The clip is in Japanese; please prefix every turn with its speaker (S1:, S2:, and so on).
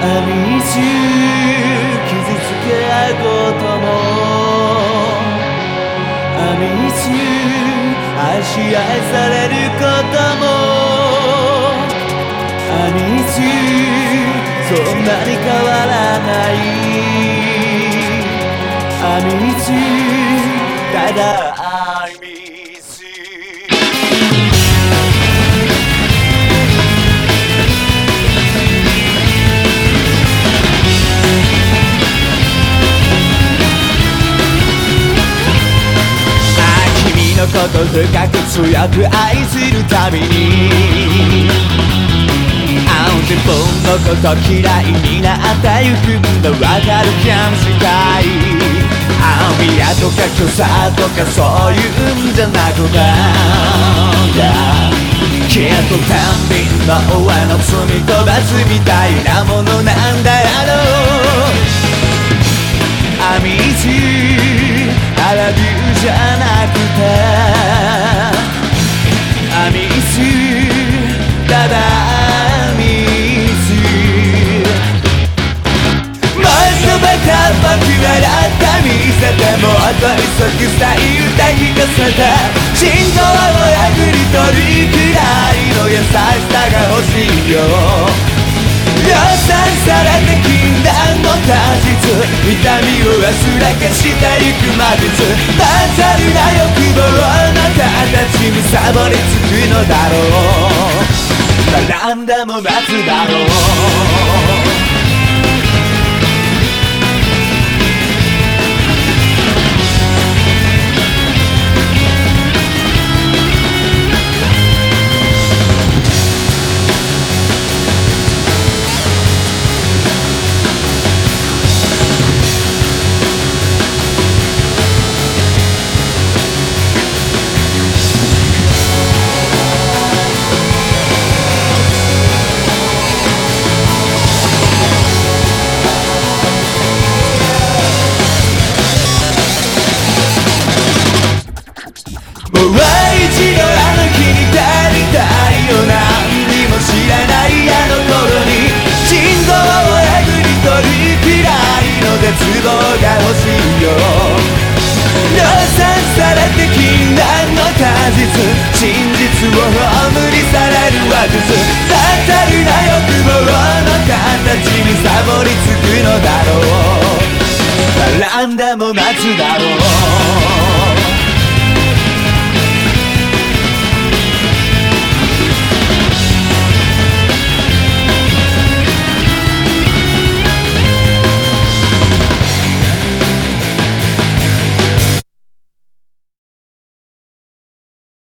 S1: 毎週傷つけ合うことも。I miss you 愛し愛されることも。I miss you そんなに変わらない。I miss you ただこと深く強く愛するたびにあの自分のこと嫌いになってゆくんだわかるかもしれないああ嫌とか虚さとかそういうんじゃなくなんだきっと天秤の上の罪飛ばすみたいなものなんだろうもっと急ぐスタイルで聞かせて心臓をあぐり取るくらいの優しさが欲しいよ。量産されて禁断の果実痛みを忘れかしてゆく魔術。バザルな欲望あなたたちにサボりつくのだろう。並んでも待つだろう。望が欲しいよ。量産されて禁断の果実。真実を葬り去れる話術たたるな欲望の形にサボりつくのだろう。並んでも待つだろう。